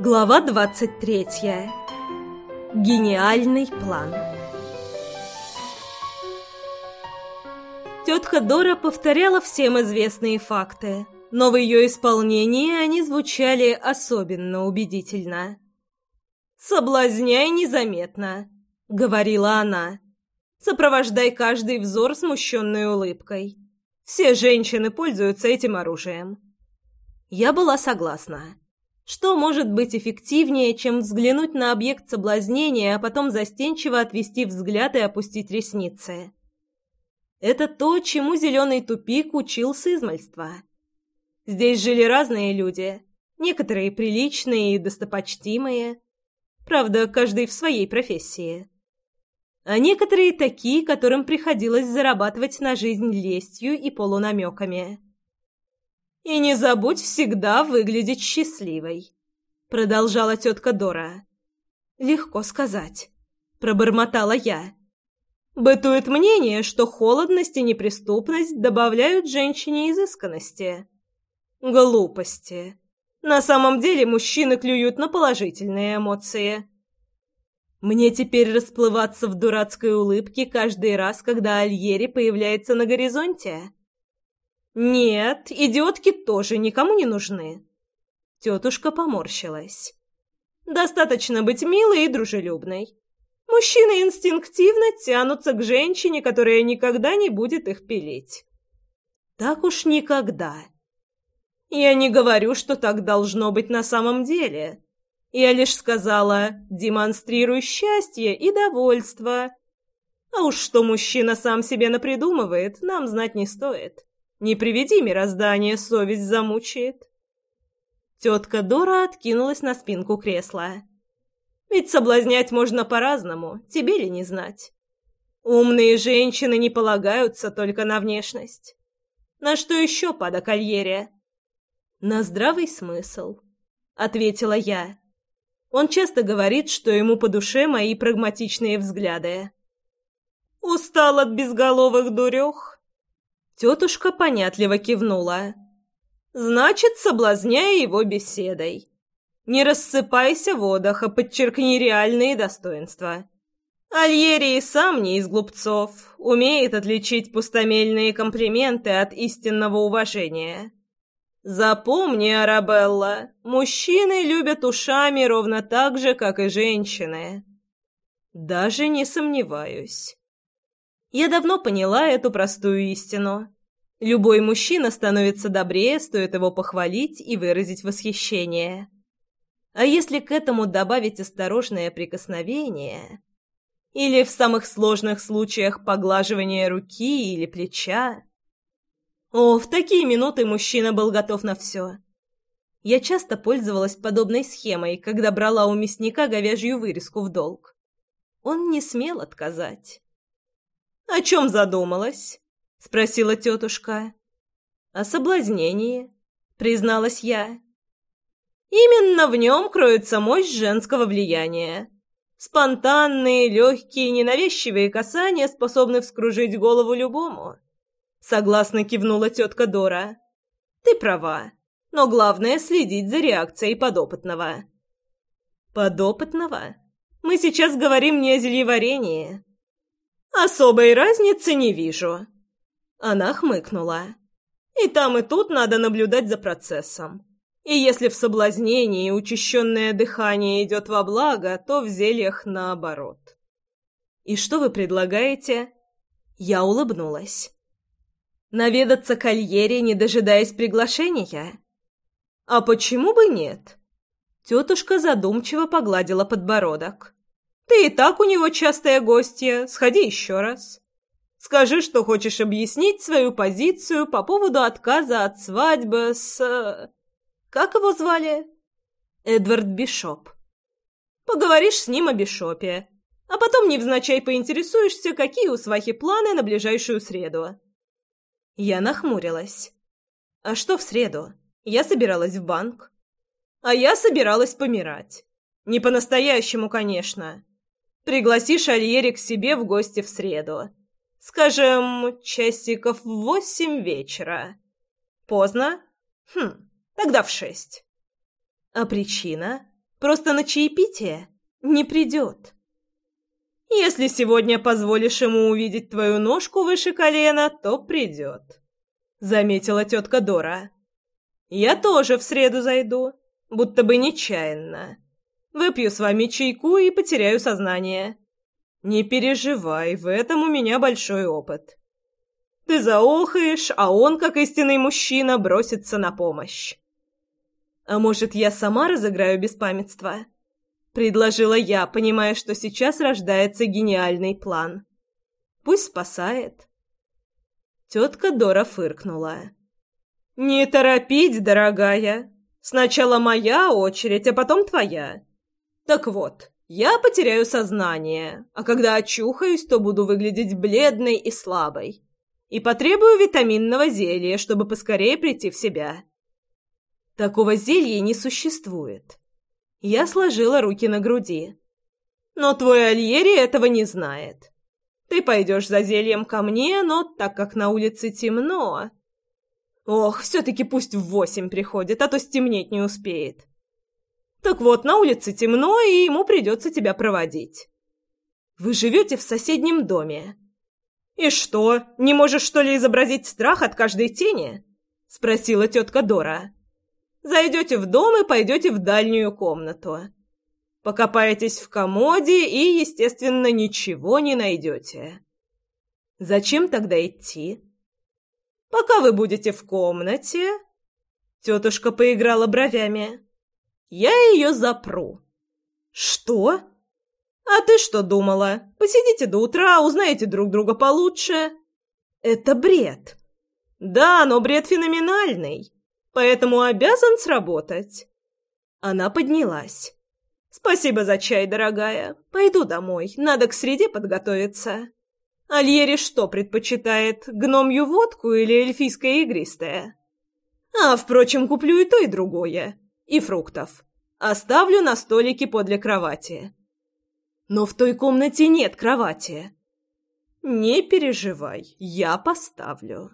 Глава 23. Гениальный план. Тетка Дора повторяла всем известные факты, но в ее исполнении они звучали особенно убедительно. «Соблазняй незаметно», — говорила она. «Сопровождай каждый взор смущенной улыбкой. Все женщины пользуются этим оружием». Я была согласна. Что может быть эффективнее, чем взглянуть на объект соблазнения, а потом застенчиво отвести взгляд и опустить ресницы? Это то, чему зеленый тупик учил с измальства. Здесь жили разные люди, некоторые приличные и достопочтимые, правда, каждый в своей профессии. А некоторые такие, которым приходилось зарабатывать на жизнь лестью и полунамеками. И не забудь всегда выглядеть счастливой», — продолжала тетка Дора. «Легко сказать», — пробормотала я. «Бытует мнение, что холодность и неприступность добавляют женщине изысканности». «Глупости. На самом деле мужчины клюют на положительные эмоции». Мне теперь расплываться в дурацкой улыбке каждый раз, когда Альери появляется на горизонте?» «Нет, идиотки тоже никому не нужны». Тетушка поморщилась. «Достаточно быть милой и дружелюбной. Мужчины инстинктивно тянутся к женщине, которая никогда не будет их пилить». «Так уж никогда». «Я не говорю, что так должно быть на самом деле. Я лишь сказала, демонстрируй счастье и довольство. А уж что мужчина сам себе напридумывает, нам знать не стоит». Не приведи мироздание, совесть замучает. Тетка Дора откинулась на спинку кресла. Ведь соблазнять можно по-разному, тебе ли не знать. Умные женщины не полагаются только на внешность. На что еще пада кольере? На здравый смысл, ответила я. Он часто говорит, что ему по душе мои прагматичные взгляды. Устал от безголовых дурех. Тетушка понятливо кивнула. «Значит, соблазняя его беседой. Не рассыпайся в отдых, а подчеркни реальные достоинства. Альери и сам не из глупцов, умеет отличить пустомельные комплименты от истинного уважения». «Запомни, Арабелла, мужчины любят ушами ровно так же, как и женщины». «Даже не сомневаюсь». Я давно поняла эту простую истину. Любой мужчина становится добрее, стоит его похвалить и выразить восхищение. А если к этому добавить осторожное прикосновение или в самых сложных случаях поглаживание руки или плеча... О, в такие минуты мужчина был готов на все. Я часто пользовалась подобной схемой, когда брала у мясника говяжью вырезку в долг. Он не смел отказать. «О чем задумалась?» — спросила тетушка. «О соблазнении», — призналась я. «Именно в нем кроется мощь женского влияния. Спонтанные, легкие, ненавязчивые касания способны вскружить голову любому», — согласно кивнула тетка Дора. «Ты права, но главное — следить за реакцией подопытного». «Подопытного? Мы сейчас говорим не о зельеварении». Особой разницы не вижу. Она хмыкнула. И там, и тут надо наблюдать за процессом. И если в соблазнении учащенное дыхание идет во благо, то в зельях наоборот. «И что вы предлагаете?» Я улыбнулась. «Наведаться к Альере, не дожидаясь приглашения?» «А почему бы нет?» Тетушка задумчиво погладила подбородок. Ты и так у него частая гостья, сходи еще раз. Скажи, что хочешь объяснить свою позицию по поводу отказа от свадьбы с... Э, как его звали? Эдвард Бишоп. Поговоришь с ним о Бишопе, а потом невзначай поинтересуешься, какие у свахи планы на ближайшую среду. Я нахмурилась. А что в среду? Я собиралась в банк. А я собиралась помирать. Не по-настоящему, конечно. Пригласи Шальери к себе в гости в среду. Скажем, часиков в восемь вечера. Поздно? Хм, тогда в шесть. А причина? Просто на чаепитие? Не придет. Если сегодня позволишь ему увидеть твою ножку выше колена, то придет. Заметила тетка Дора. Я тоже в среду зайду, будто бы нечаянно. Выпью с вами чайку и потеряю сознание. Не переживай, в этом у меня большой опыт. Ты заохаешь, а он, как истинный мужчина, бросится на помощь. А может, я сама разыграю беспамятство? Предложила я, понимая, что сейчас рождается гениальный план. Пусть спасает. Тетка Дора фыркнула. «Не торопить, дорогая. Сначала моя очередь, а потом твоя. Так вот, я потеряю сознание, а когда очухаюсь, то буду выглядеть бледной и слабой. И потребую витаминного зелья, чтобы поскорее прийти в себя. Такого зелья не существует. Я сложила руки на груди. Но твой Альери этого не знает. Ты пойдешь за зельем ко мне, но так как на улице темно... Ох, все-таки пусть в восемь приходит, а то стемнеть не успеет. Вот, на улице темно, и ему придется тебя проводить. Вы живете в соседнем доме. И что, не можешь, что ли, изобразить страх от каждой тени? Спросила тетка Дора. Зайдете в дом и пойдете в дальнюю комнату. Покопаетесь в комоде и, естественно, ничего не найдете. Зачем тогда идти? Пока вы будете в комнате... Тетушка поиграла бровями. Я ее запру». «Что?» «А ты что думала? Посидите до утра, узнаете друг друга получше». «Это бред». «Да, но бред феноменальный, поэтому обязан сработать». Она поднялась. «Спасибо за чай, дорогая. Пойду домой, надо к среде подготовиться». «Альери что предпочитает, гномью водку или эльфийское игристое?» «А, впрочем, куплю и то, и другое и фруктов. Оставлю на столике подле кровати. Но в той комнате нет кровати. Не переживай, я поставлю.